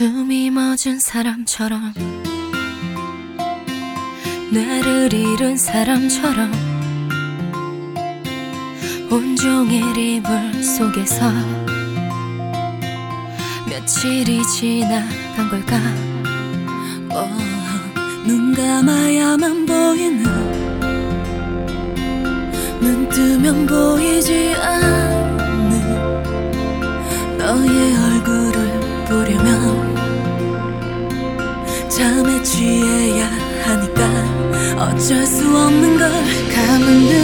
숨이 멎은 사람처럼 뇌를 잃은 사람처럼 온종일 이불 속에서 며칠이 지나간 걸까? 어, 눈 감아야만 보이는 눈 뜨면 보이지 않는 어쩔 수 없는 걸 감은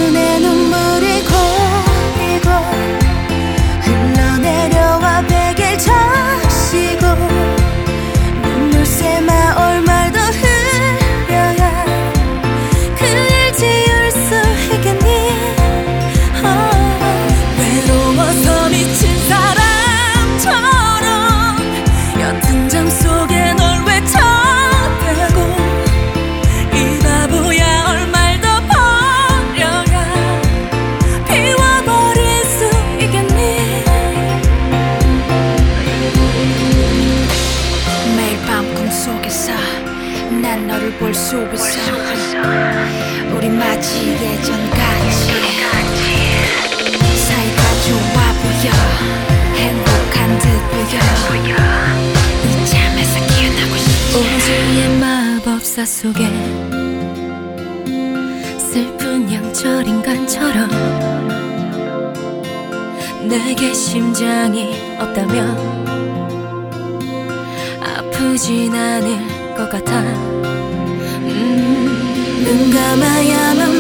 속에서 난 너를 볼 수 있어. 우리 마치 예전 같이 사이가 좋아 보여. 행복한 듯 보여. 이 잠에서 깨어나고 싶지. 오즈의 마법사 속에 슬픈 양철 인간처럼 내게 심장이 없다면 아프진 않을 것 같아 음, 눈 감아야만